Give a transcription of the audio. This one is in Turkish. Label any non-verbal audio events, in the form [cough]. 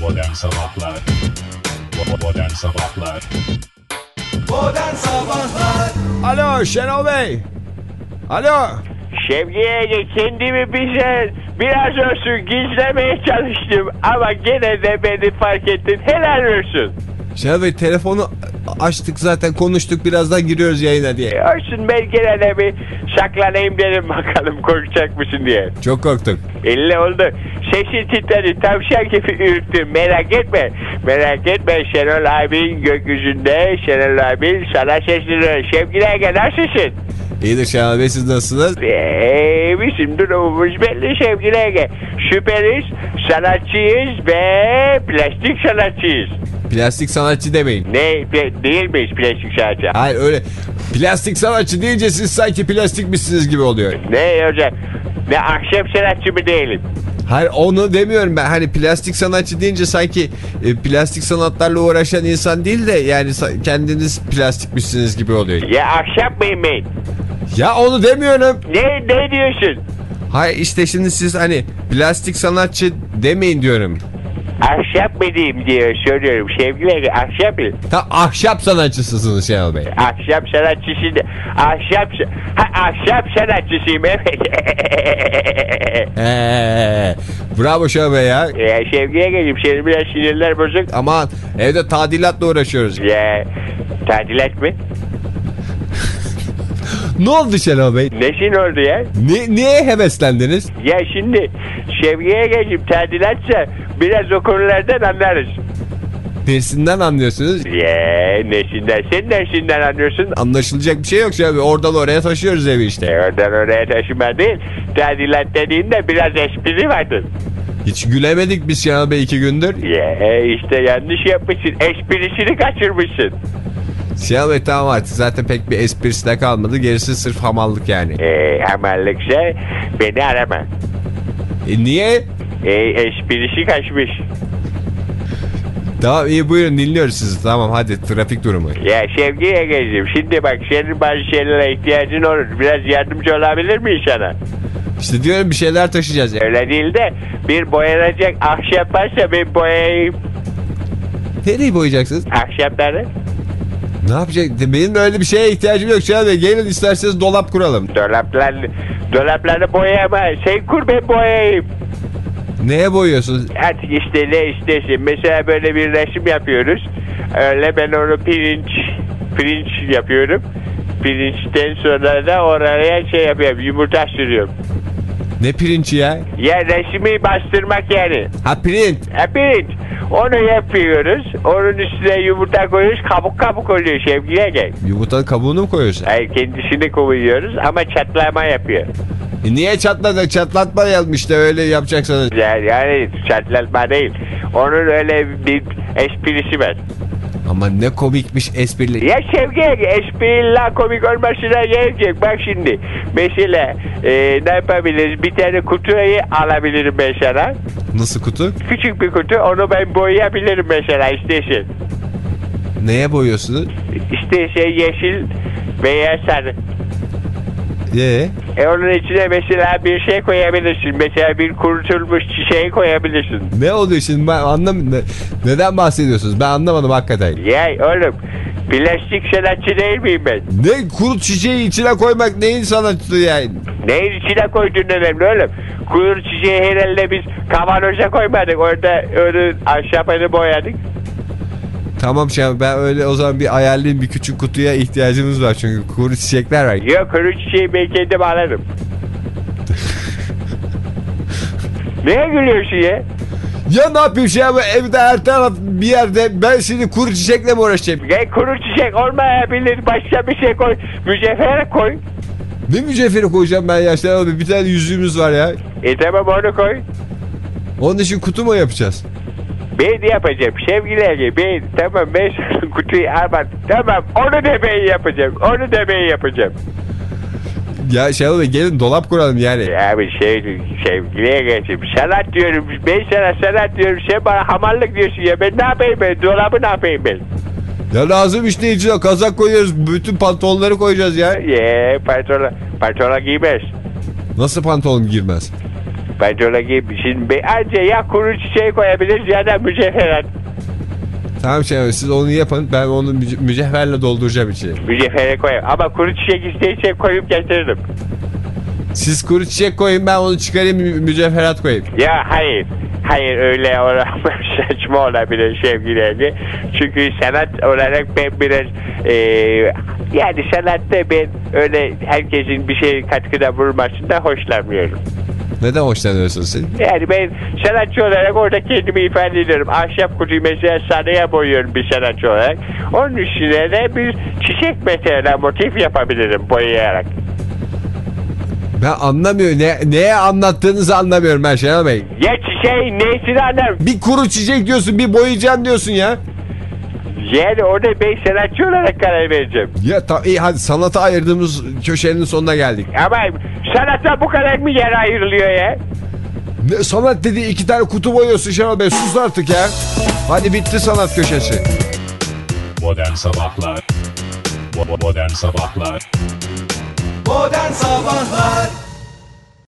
Modern Sabahlar Modern Sabahlar Modern Sabahlar Alo Şenol Bey. Alo. Şevki'ye kendimi bir şey biraz olsun gizlemeye çalıştım ama gene de beni fark ettin. Helal olsun. Şenol Bey telefonu açtık zaten konuştuk birazdan giriyoruz yayına diye. E, Olsun ben gene bir saklanayım dedim [laughs] bakalım korkacak mısın diye. Çok korktuk. Belli oldu. Sesi titredi tavşan gibi ürktüm merak etme. Merak etme Şenol abin gökyüzünde Şenol abin sana sesleniyor. Şevki'ye gel nasılsın? İyidir Şenol Bey siz nasılsınız? Eee bizim durumumuz belli Şevki'ye gel. Süperiz, sanatçıyız ve plastik sanatçıyız. Plastik sanatçı demeyin. Ne Pla- değil miyiz plastik sanatçı? Hayır öyle plastik sanatçı deyince siz sanki plastikmişsiniz gibi oluyor. Ne hocam? Ne ahşap sanatçı mı değilim? Hayır onu demiyorum ben. Hani plastik sanatçı deyince sanki e, plastik sanatlarla uğraşan insan değil de yani kendiniz plastikmişsiniz gibi oluyor. Ya ahşap mıyım ben? Ya onu demiyorum. Ne, ne diyorsun? Hayır işte şimdi siz hani plastik sanatçı demeyin diyorum. Ahşap diyeyim diye soruyorum. Sevgili ahşap? Ta ahşap sanatçısısınız Şenol Bey. Ahşap sanatçısı da. Ahşap, ha, ahşap sanatçısıyım evet. Ee, bravo Şenol Bey ya. ya Şevki'ye geleyim. Senin biraz sinirler bozuk. Aman evde tadilatla uğraşıyoruz. Ya tadilat mı? [laughs] Ne oldu Şenol Bey? Nesin oldu ya? Ne, niye heveslendiniz? Ya şimdi Şevki'ye geleyim tadilatsa biraz o konulardan anlarız. Nesinden anlıyorsunuz? Ya nesinden? Sen nesinden anlıyorsun? Anlaşılacak bir şey yok Şenol Bey. Oradan oraya taşıyoruz evi işte. E, Oradan oraya taşıma değil. Tadilat dediğinde biraz espri vardır. Hiç gülemedik biz Şenol Bey iki gündür. Ya işte yanlış yapmışsın. Esprisini kaçırmışsın. Şenol Bey tamam artık zaten pek bir esprisi de kalmadı. Gerisi sırf hamallık yani. E, hamallıksa beni arama. E niye? E, esprisi kaçmış. Tamam iyi buyurun dinliyoruz sizi. Tamam hadi trafik durumu. Ya Şevki'ye geleceğim. Şimdi bak senin bazı şeylere ihtiyacın olur. Biraz yardımcı olabilir miyim sana? İşte diyorum bir şeyler taşıyacağız. Öyle değil de bir boyanacak ahşap varsa ben boyayayım. Nereyi boyayacaksınız? Ahşapları. Ne yapacak? Benim öyle bir şeye ihtiyacım yok Şenol Bey. Gelin isterseniz dolap kuralım. Dolaplar, dolapları boyayama. Sen kur ben boyayayım. Neye boyuyorsunuz? Artık işte ne istesin. Mesela böyle bir resim yapıyoruz. Öyle ben onu pirinç pirinç yapıyorum. Pirinçten sonra da oraya şey yapıyorum. Yumurta sürüyorum. Ne pirinci ya? Ya resmi bastırmak yani. Ha print. Ha, pirinç. Onu yapıyoruz. Onun üstüne yumurta koyuyoruz. Kabuk kabuk oluyor Şevki'ye gel. Yumurtanın kabuğunu mu koyuyorsun? Hayır kendisini koyuyoruz ama çatlama yapıyor. E niye çatladı? Çatlatmayalım işte öyle yapacaksanız. Yani, yani çatlatma değil. Onun öyle bir esprisi var. Ama ne komikmiş esprili. Ya Şevki espriyle komik olmasına gerek yok. Bak şimdi mesela e, ne yapabiliriz? Bir tane kutuyu alabilirim ben sana. Nasıl kutu? Küçük bir kutu onu ben boyayabilirim mesela istesin. Neye boyuyorsunuz? İşte şey yeşil veya sarı. Ee? E onun içine mesela bir şey koyabilirsin. Mesela bir kurutulmuş çiçeği koyabilirsin. Ne oluyor şimdi ben. Ne- neden bahsediyorsunuz? Ben anlamadım hakikaten. Ya oğlum plastik sanatçı değil miyim ben? Ne kuru çiçeği içine koymak neyin sanatçılığı yani? Neyin içine koyduğun önemli oğlum. Kuru çiçeği herhalde biz kavanoza koymadık. Orada onu ahşapını boyadık. Tamam şey ben öyle o zaman bir ayarlayayım bir küçük kutuya ihtiyacımız var çünkü kuru çiçekler var. Yok kuru çiçeği ben kendim alırım. [laughs] Neye gülüyorsun ya? Ya ne yapayım şey abi evde her taraf bir yerde ben şimdi kuru çiçekle mi uğraşacağım? Ya kuru çiçek olmayabilir. Başka bir şey koy. Mücevher koy. Ne mücevheri koyacağım ben ya Şenol Bey? bir tane yüzüğümüz var ya. E tamam onu koy. Onun için kutu mu yapacağız? Ben yapacağım sevgiler ben tamam ben sana [laughs] kutuyu almam tamam onu da ben yapacağım onu da ben yapacağım. Ya Şenol Bey gelin dolap kuralım yani. Ya bir şey sevgiliye geçeyim sanat diyorum ben sana sanat diyorum sen bana hamallık diyorsun ya ben ne yapayım ben dolabı ne yapayım ben. Ya lazım işte içine kazak koyuyoruz bütün pantolonları koyacağız ya. Ye pantolon, pantolon giymez. Nasıl pantolon girmez? Pantolon gibi. Şimdi anca ya kuru çiçeği koyabiliriz ya da mücevherat. Tamam Bey siz onu yapın. Ben onu müce- mücevherle dolduracağım içine. Mücevhere koyayım. Ama kuru çiçek isteyecek koyup getiririm. Siz kuru çiçek koyun ben onu çıkarayım mü- mücevherat koyayım. Ya hayır. Hayır öyle olarak [laughs] saçma olabilir sevgilerini. Çünkü sanat olarak ben biraz e, yani sanatta ben öyle herkesin bir şey katkıda bulunmasından hoşlanmıyorum. Neden hoşlanıyorsun sen? Yani ben sanatçı olarak orada kendimi ifade ediyorum. Ahşap kutuyu mesela sarıya boyuyorum bir sanatçı olarak. Onun üstüne de bir çiçek mesela motif yapabilirim boyayarak. Ben anlamıyorum. Ne, neye anlattığınızı anlamıyorum ben Şenol Bey. Ya çiçeğin neyini anlarım. Bir kuru çiçek diyorsun bir boyayacaksın diyorsun ya. Yani orada ben sanatçı olarak karar vereceğim. Ya tamam iyi hadi sanata ayırdığımız köşenin sonuna geldik. Ama sanata bu kadar mı yer ayrılıyor ya? Ne, sanat dediği iki tane kutu boyuyorsun Şenol Bey sus artık ya. Hadi bitti sanat köşesi. Modern Sabahlar Modern Sabahlar Modern Sabahlar